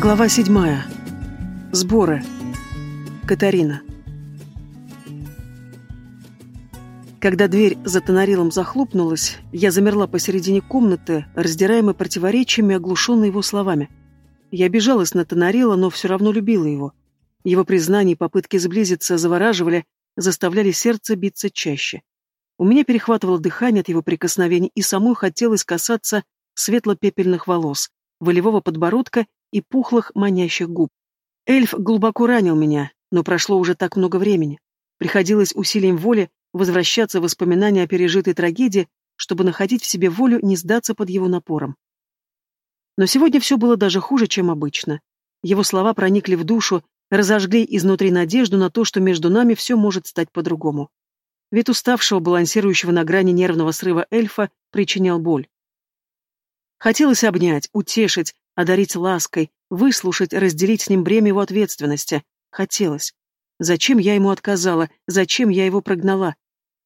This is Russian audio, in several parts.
Глава седьмая. Сборы. Катарина. Когда дверь за тонарилом захлопнулась, я замерла посередине комнаты, раздираемой противоречиями, оглушенной его словами. Я обижалась на тонарила, но все равно любила его. Его признания и попытки сблизиться завораживали, заставляли сердце биться чаще. У меня перехватывало дыхание от его прикосновений, и самой хотелось касаться светло-пепельных волос, волевого подбородка и пухлых манящих губ. Эльф глубоко ранил меня, но прошло уже так много времени. Приходилось усилием воли возвращаться в воспоминания о пережитой трагедии, чтобы находить в себе волю не сдаться под его напором. Но сегодня все было даже хуже, чем обычно. Его слова проникли в душу, разожгли изнутри надежду на то, что между нами все может стать по-другому. Вид уставшего, балансирующего на грани нервного срыва эльфа причинял боль. Хотелось обнять, утешить, одарить лаской, выслушать, разделить с ним бремя его ответственности. Хотелось. Зачем я ему отказала? Зачем я его прогнала?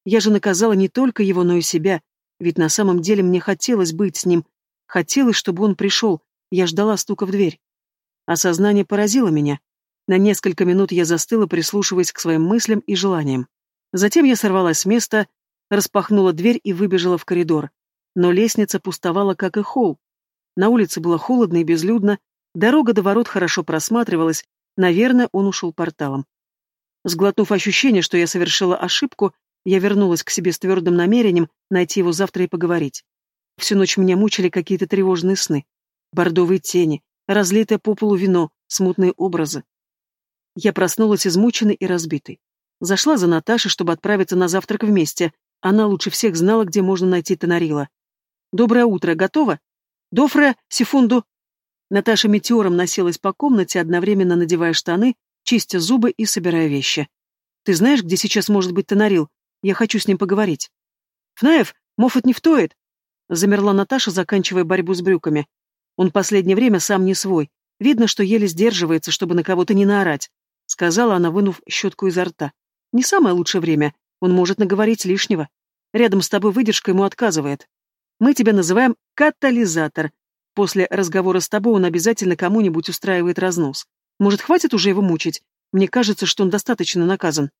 Я же наказала не только его, но и себя. Ведь на самом деле мне хотелось быть с ним. Хотелось, чтобы он пришел. Я ждала стука в дверь. Осознание поразило меня. На несколько минут я застыла, прислушиваясь к своим мыслям и желаниям. Затем я сорвалась с места, распахнула дверь и выбежала в коридор. Но лестница пустовала, как и холл. На улице было холодно и безлюдно, дорога до ворот хорошо просматривалась, наверное, он ушел порталом. Сглотнув ощущение, что я совершила ошибку, я вернулась к себе с твердым намерением найти его завтра и поговорить. Всю ночь меня мучили какие-то тревожные сны. Бордовые тени, разлитое по полу вино, смутные образы. Я проснулась измученной и разбитой. Зашла за Наташей, чтобы отправиться на завтрак вместе. Она лучше всех знала, где можно найти Тонарила. «Доброе утро, готова?» Дофре, секунду!» Наташа метеором носилась по комнате, одновременно надевая штаны, чистя зубы и собирая вещи. «Ты знаешь, где сейчас может быть Тонарил? Я хочу с ним поговорить». «Фнаев, Моффат не втоет!» Замерла Наташа, заканчивая борьбу с брюками. «Он последнее время сам не свой. Видно, что еле сдерживается, чтобы на кого-то не наорать», — сказала она, вынув щетку изо рта. «Не самое лучшее время. Он может наговорить лишнего. Рядом с тобой выдержка ему отказывает. Мы тебя называем катализатор. После разговора с тобой он обязательно кому-нибудь устраивает разнос. Может, хватит уже его мучить? Мне кажется, что он достаточно наказан.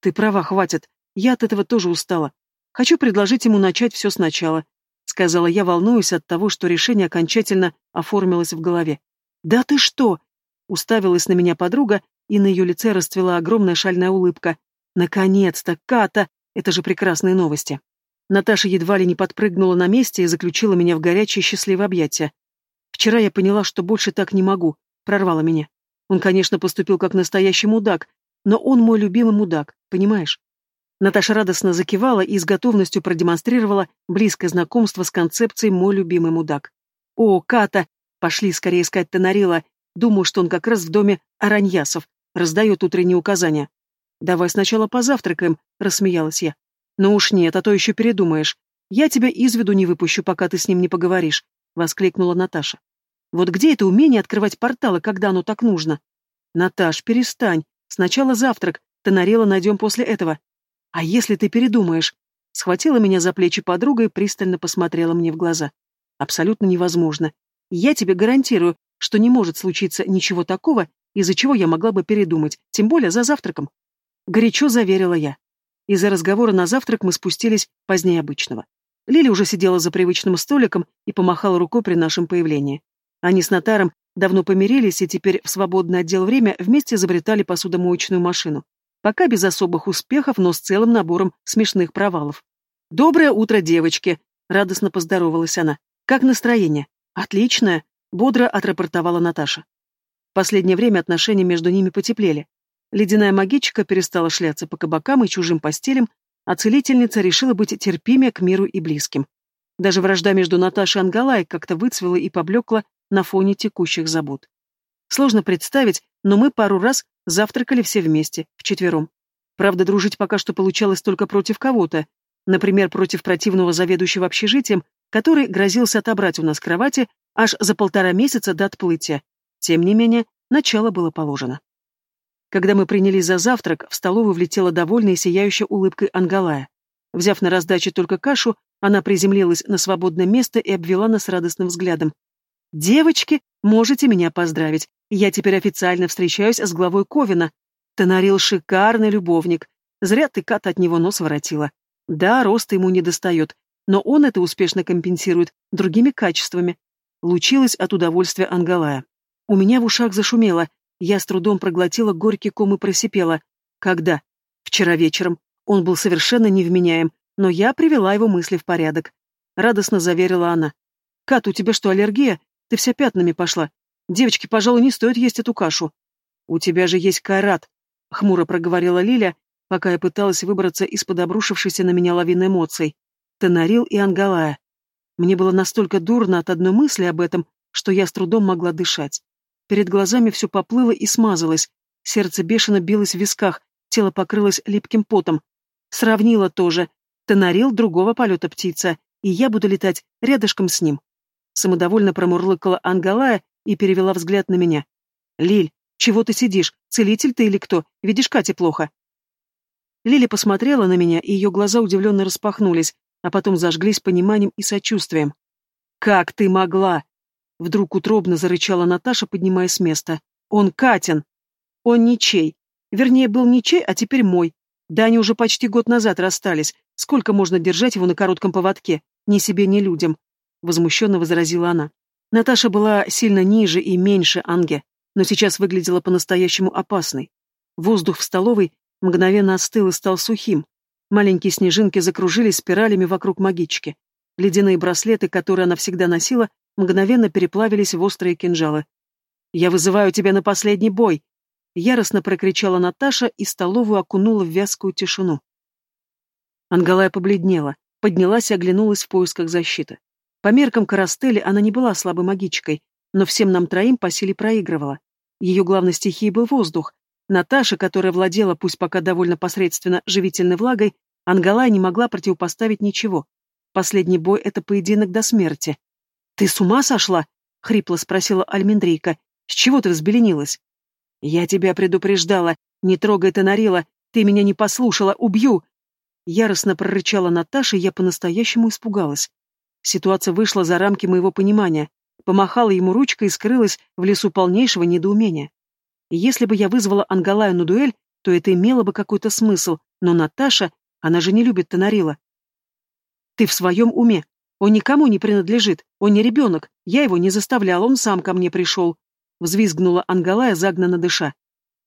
Ты права, хватит. Я от этого тоже устала. Хочу предложить ему начать все сначала. Сказала я, волнуюсь от того, что решение окончательно оформилось в голове. Да ты что? Уставилась на меня подруга, и на ее лице расцвела огромная шальная улыбка. Наконец-то, Ката! Это же прекрасные новости. Наташа едва ли не подпрыгнула на месте и заключила меня в горячее счастливое объятие. Вчера я поняла, что больше так не могу, прорвала меня. Он, конечно, поступил как настоящий мудак, но он мой любимый мудак, понимаешь? Наташа радостно закивала и с готовностью продемонстрировала близкое знакомство с концепцией «мой любимый мудак». «О, Ката! Пошли скорее искать Тонарила. Думаю, что он как раз в доме Араньясов, раздает утренние указания». «Давай сначала позавтракаем», — рассмеялась я. «Ну уж нет, а то еще передумаешь. Я тебя из виду не выпущу, пока ты с ним не поговоришь», — воскликнула Наташа. «Вот где это умение открывать порталы, когда оно так нужно?» «Наташ, перестань. Сначала завтрак, Тонарела найдем после этого. А если ты передумаешь?» Схватила меня за плечи подруга и пристально посмотрела мне в глаза. «Абсолютно невозможно. Я тебе гарантирую, что не может случиться ничего такого, из-за чего я могла бы передумать, тем более за завтраком». Горячо заверила я. Из-за разговора на завтрак мы спустились позднее обычного. Лили уже сидела за привычным столиком и помахала рукой при нашем появлении. Они с Натаром давно помирились и теперь в свободное отдел время вместе изобретали посудомоечную машину. Пока без особых успехов, но с целым набором смешных провалов. «Доброе утро, девочки!» — радостно поздоровалась она. «Как настроение?» «Отличное!» — бодро отрапортовала Наташа. Последнее время отношения между ними потеплели. Ледяная магичка перестала шляться по кабакам и чужим постелям, а целительница решила быть терпимее к миру и близким. Даже вражда между Наташей и Ангалай как-то выцвела и поблекла на фоне текущих забот. Сложно представить, но мы пару раз завтракали все вместе, вчетвером. Правда, дружить пока что получалось только против кого-то, например, против противного заведующего общежитием, который грозился отобрать у нас кровати аж за полтора месяца до отплытия. Тем не менее, начало было положено. Когда мы принялись за завтрак, в столовую влетела довольная и сияющая улыбкой Ангалая. Взяв на раздаче только кашу, она приземлилась на свободное место и обвела нас радостным взглядом. «Девочки, можете меня поздравить. Я теперь официально встречаюсь с главой Ковина. Тонарил шикарный любовник. Зря ты, Кат, от него нос воротила. Да, роста ему не достает, но он это успешно компенсирует другими качествами. Лучилась от удовольствия Ангалая. У меня в ушах зашумело. Я с трудом проглотила горький ком и просипела. Когда? Вчера вечером. Он был совершенно невменяем, но я привела его мысли в порядок. Радостно заверила она. «Кат, у тебя что, аллергия? Ты вся пятнами пошла. Девочки, пожалуй, не стоит есть эту кашу». «У тебя же есть кайрат», — хмуро проговорила Лиля, пока я пыталась выбраться из-под обрушившейся на меня лавины эмоций. Тонарил и Ангалая. Мне было настолько дурно от одной мысли об этом, что я с трудом могла дышать. Перед глазами все поплыло и смазалось, сердце бешено билось в висках, тело покрылось липким потом. Сравнила тоже. Тонарил другого полета птица, и я буду летать рядышком с ним. Самодовольно промурлыкала Ангалая и перевела взгляд на меня. «Лиль, чего ты сидишь? Целитель ты или кто? Видишь, Кате плохо?» Лиля посмотрела на меня, и ее глаза удивленно распахнулись, а потом зажглись пониманием и сочувствием. «Как ты могла?» Вдруг утробно зарычала Наташа, поднимаясь с места. «Он Катин!» «Он ничей. Вернее, был ничей, а теперь мой. Да они уже почти год назад расстались. Сколько можно держать его на коротком поводке? Ни себе, ни людям!» Возмущенно возразила она. Наташа была сильно ниже и меньше Анге, но сейчас выглядела по-настоящему опасной. Воздух в столовой мгновенно остыл и стал сухим. Маленькие снежинки закружились спиралями вокруг магички. Ледяные браслеты, которые она всегда носила, мгновенно переплавились в острые кинжалы. «Я вызываю тебя на последний бой!» Яростно прокричала Наташа и столовую окунула в вязкую тишину. Ангалая побледнела, поднялась и оглянулась в поисках защиты. По меркам Карастели она не была слабой магичкой, но всем нам троим по силе проигрывала. Ее главной стихией был воздух, Наташа, которая владела, пусть пока довольно посредственно, живительной влагой, Ангалай не могла противопоставить ничего. Последний бой — это поединок до смерти. «Ты с ума сошла?» — хрипло спросила Альмендрейка. «С чего ты взбеленилась?» «Я тебя предупреждала. Не трогай Тонарила. Ты меня не послушала. Убью!» Яростно прорычала Наташа, и я по-настоящему испугалась. Ситуация вышла за рамки моего понимания. Помахала ему ручкой и скрылась в лесу полнейшего недоумения. Если бы я вызвала Ангалаю на дуэль, то это имело бы какой-то смысл, но Наташа, она же не любит Тонарила. Ты в своем уме? Он никому не принадлежит, он не ребенок, я его не заставлял, он сам ко мне пришел. Взвизгнула Ангалая, загнанно дыша.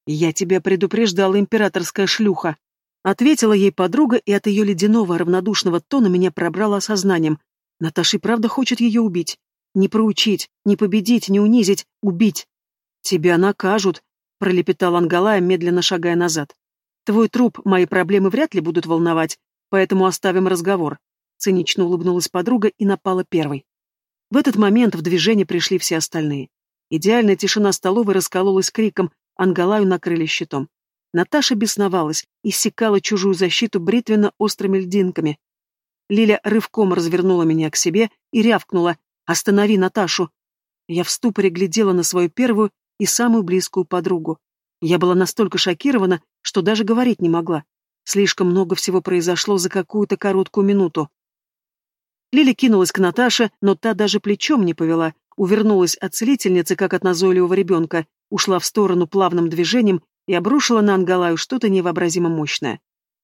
Я тебя предупреждала, императорская шлюха. Ответила ей подруга, и от ее ледяного равнодушного тона меня пробрало осознанием. Наташа и правда хочет ее убить. Не проучить, не победить, не унизить, убить. Тебя накажут, пролепетал Ангалая, медленно шагая назад. Твой труп мои проблемы вряд ли будут волновать, поэтому оставим разговор. Цинично улыбнулась подруга и напала первой. В этот момент в движение пришли все остальные. Идеальная тишина столовой раскололась криком, Ангалаю накрыли щитом. Наташа бесновалась, иссекала чужую защиту бритвенно-острыми льдинками. Лиля рывком развернула меня к себе и рявкнула «Останови Наташу!». Я в ступоре глядела на свою первую и самую близкую подругу. Я была настолько шокирована, что даже говорить не могла. Слишком много всего произошло за какую-то короткую минуту. Лили кинулась к Наташе, но та даже плечом не повела, увернулась от целительницы, как от назойливого ребенка, ушла в сторону плавным движением и обрушила на Ангалаю что-то невообразимо мощное.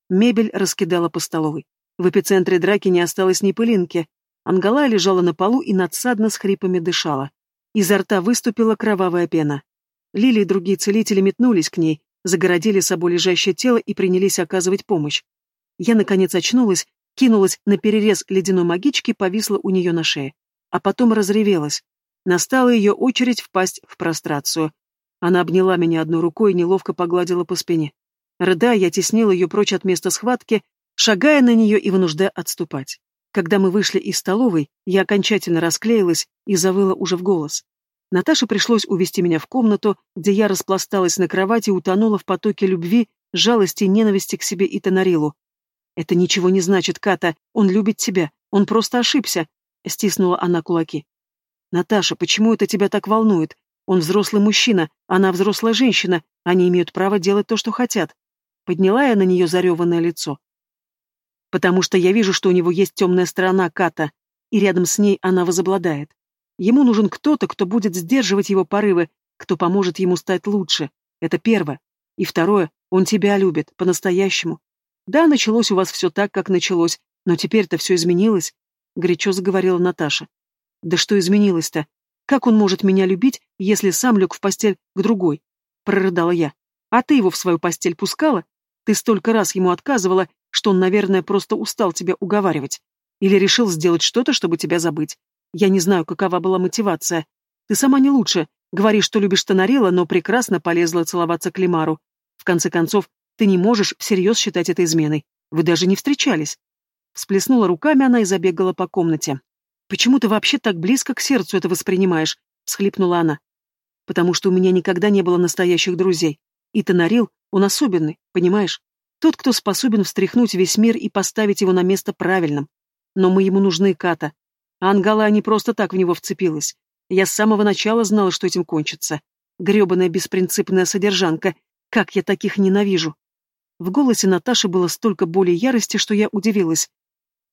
Мебель раскидала по столовой. В эпицентре драки не осталось ни пылинки. Ангалая лежала на полу и надсадно с хрипами дышала. Изо рта выступила кровавая пена. Лили и другие целители метнулись к ней, загородили собой лежащее тело и принялись оказывать помощь. Я, наконец, очнулась, кинулась на перерез ледяной магички и повисла у нее на шее. А потом разревелась. Настала ее очередь впасть в прострацию. Она обняла меня одной рукой и неловко погладила по спине. Рыдая, я теснила ее прочь от места схватки, шагая на нее и вынуждая отступать. Когда мы вышли из столовой, я окончательно расклеилась и завыла уже в голос. Наташе пришлось увести меня в комнату, где я распласталась на кровати и утонула в потоке любви, жалости и ненависти к себе и Тонарилу. «Это ничего не значит, Ката. Он любит тебя. Он просто ошибся», — стиснула она кулаки. «Наташа, почему это тебя так волнует? Он взрослый мужчина, она взрослая женщина. Они имеют право делать то, что хотят». Подняла я на нее зареванное лицо потому что я вижу, что у него есть темная сторона Ката, и рядом с ней она возобладает. Ему нужен кто-то, кто будет сдерживать его порывы, кто поможет ему стать лучше. Это первое. И второе, он тебя любит, по-настоящему. Да, началось у вас все так, как началось, но теперь-то все изменилось, — горячо заговорила Наташа. Да что изменилось-то? Как он может меня любить, если сам лег в постель к другой? Прорыдала я. А ты его в свою постель пускала? Ты столько раз ему отказывала, что он, наверное, просто устал тебя уговаривать. Или решил сделать что-то, чтобы тебя забыть. Я не знаю, какова была мотивация. Ты сама не лучше. Говоришь, что любишь Тонарила, но прекрасно полезла целоваться к Лимару. В конце концов, ты не можешь всерьез считать это изменой. Вы даже не встречались. Всплеснула руками она и забегала по комнате. «Почему ты вообще так близко к сердцу это воспринимаешь?» — всхлипнула она. «Потому что у меня никогда не было настоящих друзей. И Тонарил, он особенный, понимаешь? Тот, кто способен встряхнуть весь мир и поставить его на место правильным. Но мы ему нужны, Ката. А Ангала не просто так в него вцепилась. Я с самого начала знала, что этим кончится. Гребаная беспринципная содержанка. Как я таких ненавижу. В голосе Наташи было столько боли и ярости, что я удивилась.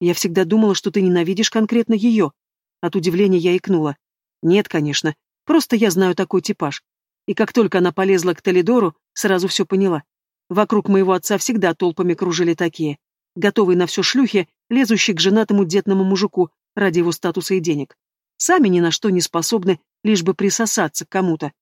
Я всегда думала, что ты ненавидишь конкретно ее. От удивления я икнула. Нет, конечно. Просто я знаю такой типаж. И как только она полезла к Толидору, сразу все поняла. Вокруг моего отца всегда толпами кружили такие. Готовые на все шлюхи, лезущие к женатому детному мужику ради его статуса и денег. Сами ни на что не способны, лишь бы присосаться к кому-то.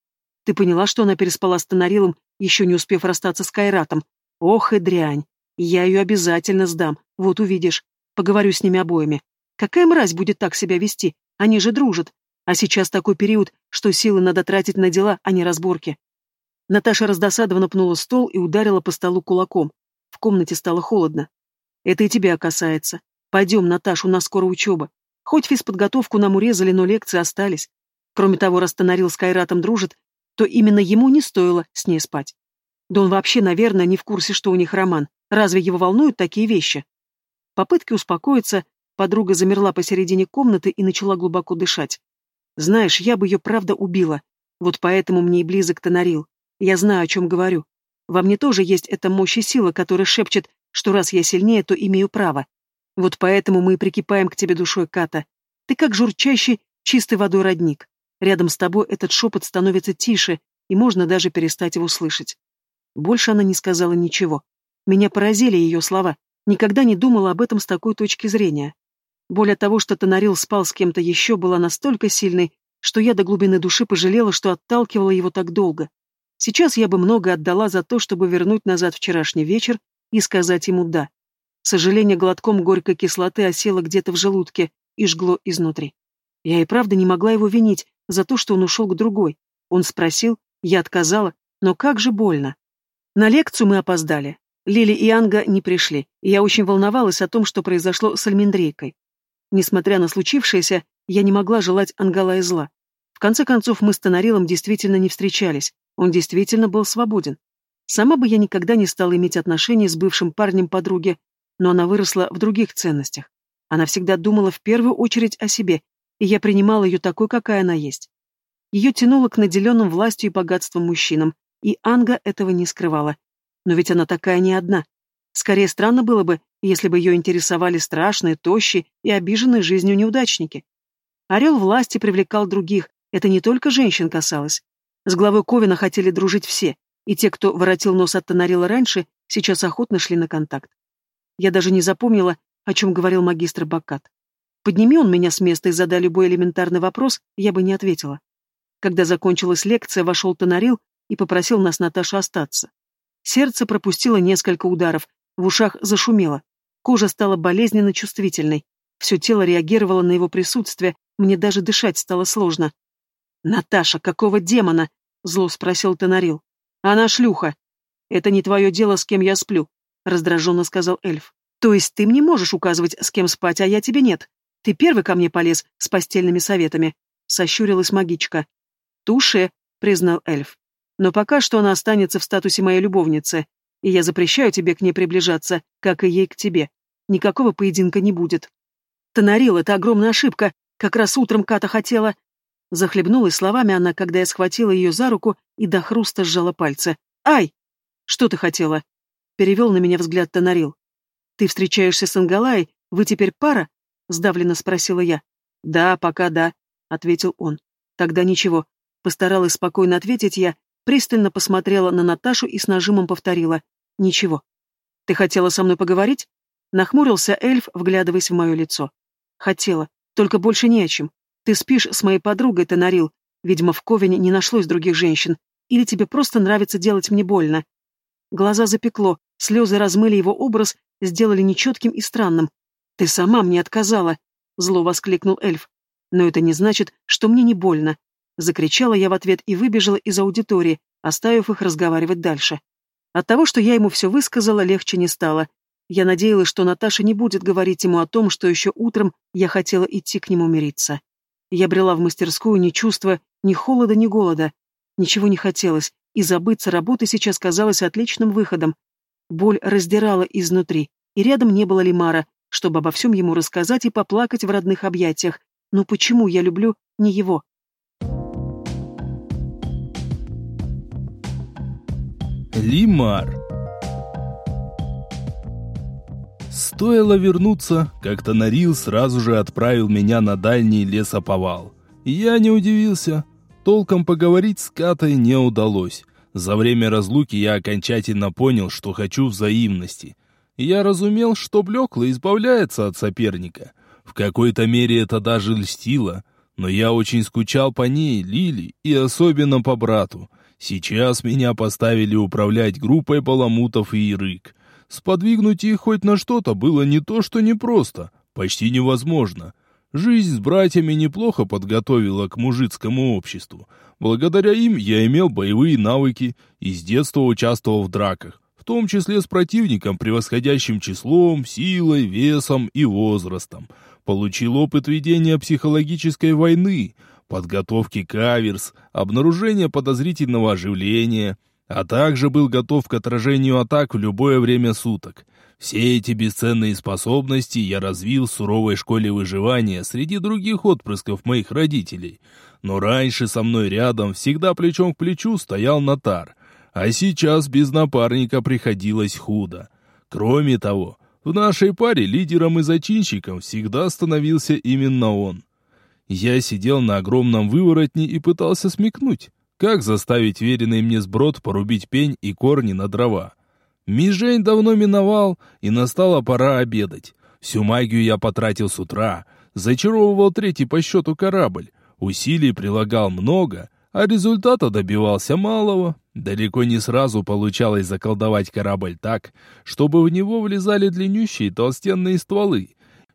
Ты поняла, что она переспала с Тонарилом, еще не успев расстаться с Кайратом? Ох и дрянь. Я ее обязательно сдам, вот увидишь. Поговорю с ними обоими. Какая мразь будет так себя вести? Они же дружат. А сейчас такой период, что силы надо тратить на дела, а не разборки. Наташа раздосадованно пнула стол и ударила по столу кулаком. В комнате стало холодно. Это и тебя касается. Пойдем, Наташ, у нас скоро учеба. Хоть физподготовку нам урезали, но лекции остались. Кроме того, раз Тонарил с Кайратом дружит, то именно ему не стоило с ней спать. Да он вообще, наверное, не в курсе, что у них роман. Разве его волнуют такие вещи? попытке успокоиться, подруга замерла посередине комнаты и начала глубоко дышать. «Знаешь, я бы ее правда убила. Вот поэтому мне и близок Тонарил. Я знаю, о чем говорю. Во мне тоже есть эта мощь и сила, которая шепчет, что раз я сильнее, то имею право. Вот поэтому мы и прикипаем к тебе душой, Ката. Ты как журчащий, чистой водой родник. Рядом с тобой этот шепот становится тише, и можно даже перестать его слышать. Больше она не сказала ничего. Меня поразили ее слова. Никогда не думала об этом с такой точки зрения. Боль от того, что Тонарил спал с кем-то еще, была настолько сильной, что я до глубины души пожалела, что отталкивала его так долго. Сейчас я бы много отдала за то, чтобы вернуть назад вчерашний вечер и сказать ему «да». Сожаление глотком горькой кислоты осело где-то в желудке и жгло изнутри. Я и правда не могла его винить за то, что он ушел к другой. Он спросил, я отказала, но как же больно. На лекцию мы опоздали. Лили и Анга не пришли, и я очень волновалась о том, что произошло с Альмендрейкой. Несмотря на случившееся, я не могла желать Ангалая зла. В конце концов, мы с Тонарилом действительно не встречались, он действительно был свободен. Сама бы я никогда не стала иметь отношения с бывшим парнем подруги, но она выросла в других ценностях. Она всегда думала в первую очередь о себе, и я принимала ее такой, какая она есть. Ее тянуло к наделенным властью и богатством мужчинам, и Анга этого не скрывала, но ведь она такая не одна. Скорее странно было бы, если бы ее интересовали страшные, тощие и обиженные жизнью неудачники. Орел власти привлекал других, это не только женщин касалось. С главой Ковина хотели дружить все, и те, кто воротил нос от Тонарила раньше, сейчас охотно шли на контакт. Я даже не запомнила, о чем говорил магистр Бакат. Подними он меня с места и задай любой элементарный вопрос, я бы не ответила. Когда закончилась лекция, вошел Тонарил и попросил нас Наташа остаться. Сердце пропустило несколько ударов, в ушах зашумело. Кожа стала болезненно чувствительной. Все тело реагировало на его присутствие, мне даже дышать стало сложно. «Наташа, какого демона?» — зло спросил Тонарил. «Она шлюха». «Это не твое дело, с кем я сплю», — раздраженно сказал эльф. «То есть ты мне можешь указывать, с кем спать, а я тебе нет? Ты первый ко мне полез с постельными советами», — сощурилась магичка. «Туше», — признал эльф. Но пока что она останется в статусе моей любовницы, и я запрещаю тебе к ней приближаться, как и ей к тебе. Никакого поединка не будет. Тонарил, это огромная ошибка. Как раз утром Ката хотела... Захлебнулась словами она, когда я схватила ее за руку и до хруста сжала пальцы. «Ай! Что ты хотела?» Перевел на меня взгляд Тонарил. «Ты встречаешься с Ангалай? Вы теперь пара?» Сдавленно спросила я. «Да, пока да. ответил он. Тогда ничего. Постаралась спокойно ответить я, пристально посмотрела на Наташу и с нажимом повторила. Ничего. Ты хотела со мной поговорить? Нахмурился эльф, вглядываясь в мое лицо. Хотела. Только больше не о чем. Ты спишь с моей подругой, Тонарил. Видимо, в Ковине не нашлось других женщин. Или тебе просто нравится делать мне больно? Глаза запекло, слезы размыли его образ, сделали нечетким и странным. «Ты сама мне отказала!» — зло воскликнул эльф. «Но это не значит, что мне не больно!» Закричала я в ответ и выбежала из аудитории, оставив их разговаривать дальше. От того, что я ему все высказала, легче не стало. Я надеялась, что Наташа не будет говорить ему о том, что еще утром я хотела идти к нему мириться. Я брела в мастерскую, не чувствуя ни холода, ни голода. Ничего не хотелось, и забыться работы сейчас казалось отличным выходом. Боль раздирала изнутри, и рядом не было Лимара, чтобы обо всем ему рассказать и поплакать в родных объятиях. Но почему я люблю не его? Лимар Стоило вернуться, как Тонарил сразу же отправил меня на дальний лесоповал. Я не удивился. Толком поговорить с Катой не удалось. За время разлуки я окончательно понял, что хочу взаимности. Я разумел, что блекло избавляется от соперника. В какой-то мере это даже льстило, но я очень скучал по ней, Лили, и особенно по брату. Сейчас меня поставили управлять группой баламутов и ирык. Сподвигнуть их хоть на что-то было не то, что непросто, почти невозможно. Жизнь с братьями неплохо подготовила к мужицкому обществу. Благодаря им я имел боевые навыки и с детства участвовал в драках, в том числе с противником, превосходящим числом, силой, весом и возрастом. Получил опыт ведения психологической войны, подготовки каверс, обнаружения подозрительного оживления, а также был готов к отражению атак в любое время суток. Все эти бесценные способности я развил в суровой школе выживания среди других отпрысков моих родителей. Но раньше со мной рядом всегда плечом к плечу стоял Натар, а сейчас без напарника приходилось худо. Кроме того, в нашей паре лидером и зачинщиком всегда становился именно он. Я сидел на огромном выворотне и пытался смекнуть, как заставить веренный мне сброд порубить пень и корни на дрова. Межень давно миновал, и настала пора обедать. Всю магию я потратил с утра, зачаровывал третий по счету корабль, усилий прилагал много, а результата добивался малого. Далеко не сразу получалось заколдовать корабль так, чтобы в него влезали длиннющие толстенные стволы.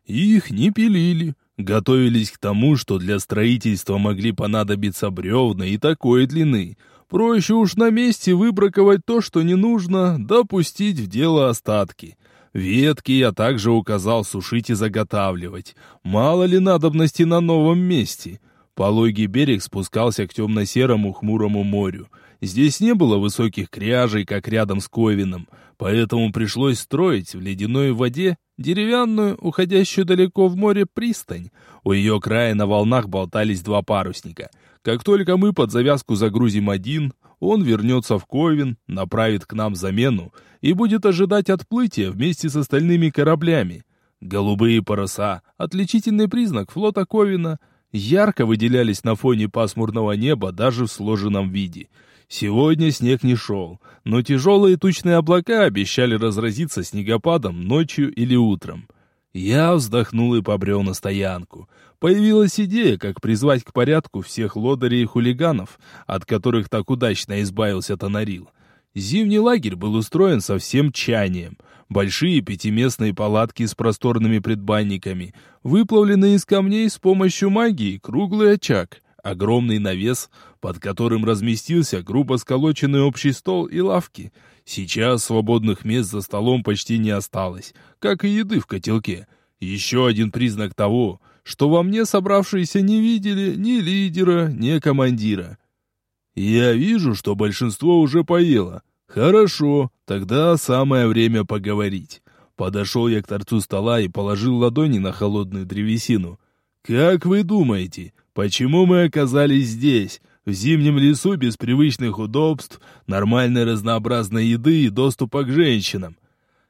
Их не пилили, готовились к тому, что для строительства могли понадобиться бревна и такой длины — Проще уж на месте выбраковать то, что не нужно, допустить в дело остатки. Ветки я также указал сушить и заготавливать. Мало ли надобности на новом месте. Пологий берег спускался к темно-серому хмурому морю. Здесь не было высоких кряжей, как рядом с Ковином, поэтому пришлось строить в ледяной воде деревянную, уходящую далеко в море, пристань. У ее края на волнах болтались два парусника — как только мы под завязку загрузим один, он вернется в Ковен, направит к нам замену и будет ожидать отплытия вместе с остальными кораблями. Голубые паруса — отличительный признак флота Ковина — ярко выделялись на фоне пасмурного неба даже в сложенном виде. Сегодня снег не шел, но тяжелые тучные облака обещали разразиться снегопадом ночью или утром. Я вздохнул и побрел на стоянку. Появилась идея, как призвать к порядку всех лодырей и хулиганов, от которых так удачно избавился Тонарил. Зимний лагерь был устроен со всем чанием. Большие пятиместные палатки с просторными предбанниками, выплавленные из камней с помощью магии, круглый очаг, огромный навес, под которым разместился грубо сколоченный общий стол и лавки — Сейчас свободных мест за столом почти не осталось, как и еды в котелке. Еще один признак того, что во мне собравшиеся не видели ни лидера, ни командира. Я вижу, что большинство уже поело. Хорошо, тогда самое время поговорить. Подошел я к торцу стола и положил ладони на холодную древесину. Как вы думаете, почему мы оказались здесь? В зимнем лесу без привычных удобств, нормальной разнообразной еды и доступа к женщинам.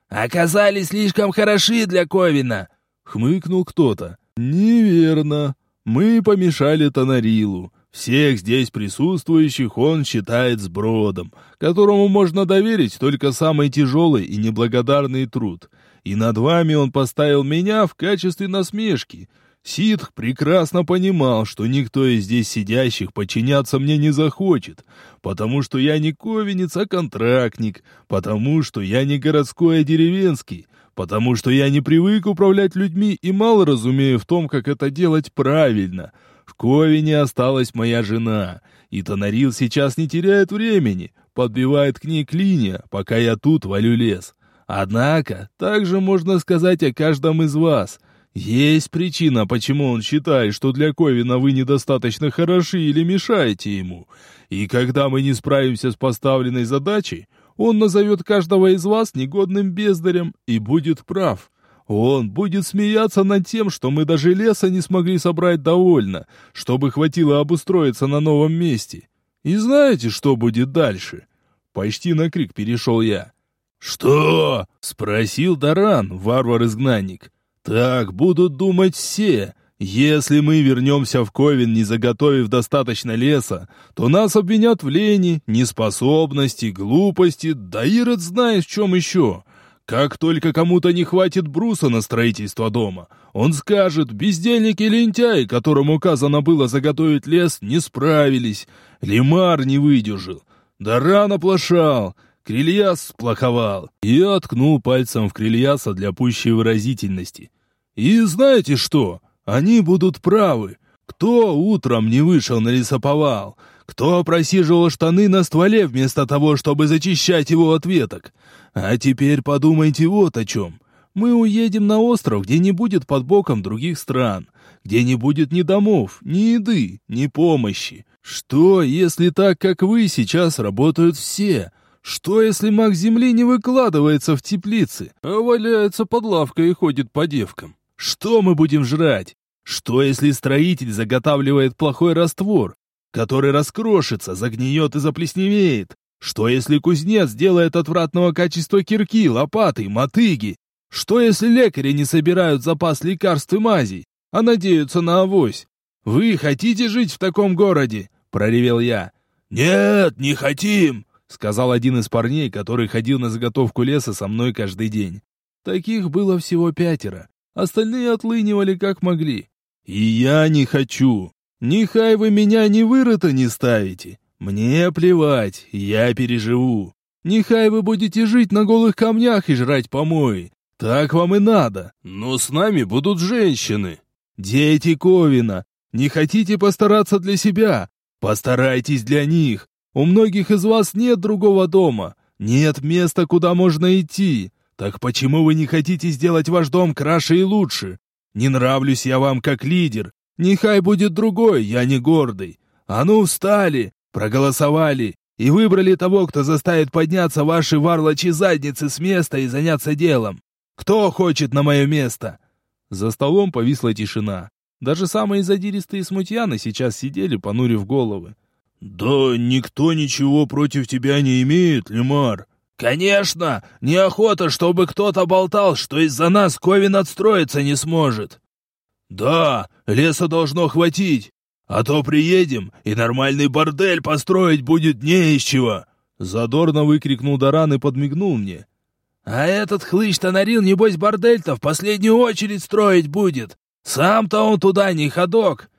«Оказались слишком хороши для Ковина!» — хмыкнул кто-то. «Неверно. Мы помешали Тонарилу. Всех здесь присутствующих он считает сбродом, которому можно доверить только самый тяжелый и неблагодарный труд. И над вами он поставил меня в качестве насмешки. Ситх прекрасно понимал, что никто из здесь сидящих подчиняться мне не захочет, потому что я не ковенец, а контрактник, потому что я не городской, а деревенский, потому что я не привык управлять людьми и мало разумею в том, как это делать правильно. В Ковине осталась моя жена, и Тонарил сейчас не теряет времени, подбивает к ней клинья, пока я тут валю лес. Однако, также можно сказать о каждом из вас — есть причина, почему он считает, что для Ковина вы недостаточно хороши или мешаете ему. И когда мы не справимся с поставленной задачей, он назовет каждого из вас негодным бездарем и будет прав. Он будет смеяться над тем, что мы даже леса не смогли собрать довольно, чтобы хватило обустроиться на новом месте. И знаете, что будет дальше? Почти на крик перешел я. «Что?» — спросил Даран, варвар-изгнанник. Так будут думать все. Если мы вернемся в Ковен, не заготовив достаточно леса, то нас обвинят в лени, неспособности, глупости, да Ирод знает в чем еще. Как только кому-то не хватит бруса на строительство дома, он скажет, бездельники лентяи, которым указано было заготовить лес, не справились. Лимар не выдержал. Да рано плашал. Крильяс сплоховал. И откнул пальцем в Крильяса для пущей выразительности. И знаете что? Они будут правы. Кто утром не вышел на лесоповал? Кто просиживал штаны на стволе вместо того, чтобы зачищать его от веток? А теперь подумайте вот о чем. Мы уедем на остров, где не будет под боком других стран, где не будет ни домов, ни еды, ни помощи. Что, если так, как вы, сейчас работают все? Что, если маг земли не выкладывается в теплице, а валяется под лавкой и ходит по девкам? Что мы будем жрать? Что, если строитель заготавливает плохой раствор, который раскрошится, загниет и заплесневеет? Что, если кузнец делает отвратного качества кирки, лопаты, мотыги? Что, если лекари не собирают запас лекарств и мазей, а надеются на авось? Вы хотите жить в таком городе? проревел я. Нет, не хотим, сказал один из парней, который ходил на заготовку леса со мной каждый день. Таких было всего пятеро. Остальные отлынивали как могли. И я не хочу. Нехай вы меня ни вырыто не ставите. Мне плевать, я переживу. Нехай вы будете жить на голых камнях и жрать помои. Так вам и надо. Но с нами будут женщины. Дети Ковина. Не хотите постараться для себя? Постарайтесь для них. У многих из вас нет другого дома. Нет места, куда можно идти. Так почему вы не хотите сделать ваш дом краше и лучше? Не нравлюсь я вам как лидер. Нехай будет другой, я не гордый. А ну встали, проголосовали и выбрали того, кто заставит подняться ваши варлочи задницы с места и заняться делом. Кто хочет на мое место?» За столом повисла тишина. Даже самые задиристые смутьяны сейчас сидели, понурив головы. «Да никто ничего против тебя не имеет, Лемар», «Конечно! Неохота, чтобы кто-то болтал, что из-за нас Ковин отстроиться не сможет!» «Да, леса должно хватить, а то приедем, и нормальный бордель построить будет не из чего!» Задорно выкрикнул Даран и подмигнул мне. «А этот хлыщ-то нарил, небось, бордель-то в последнюю очередь строить будет! Сам-то он туда не ходок!»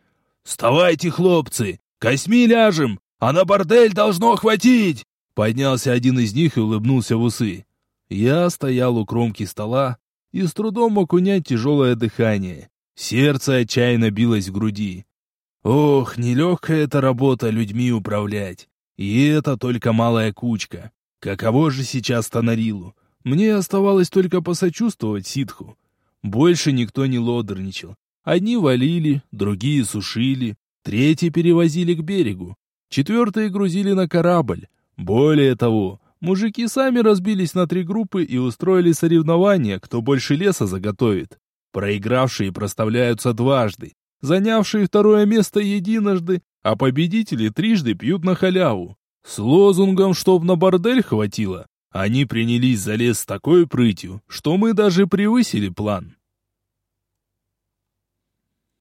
«Вставайте, хлопцы! Косьми ляжем, а на бордель должно хватить!» Поднялся один из них и улыбнулся в усы. Я стоял у кромки стола и с трудом мог унять тяжелое дыхание. Сердце отчаянно билось в груди. Ох, нелегкая эта работа людьми управлять. И это только малая кучка. Каково же сейчас Тонарилу? Мне оставалось только посочувствовать ситху. Больше никто не лодерничал. Одни валили, другие сушили, третьи перевозили к берегу, четвертые грузили на корабль, более того, мужики сами разбились на три группы и устроили соревнования, кто больше леса заготовит. Проигравшие проставляются дважды, занявшие второе место единожды, а победители трижды пьют на халяву. С лозунгом «чтоб на бордель хватило», они принялись за лес с такой прытью, что мы даже превысили план.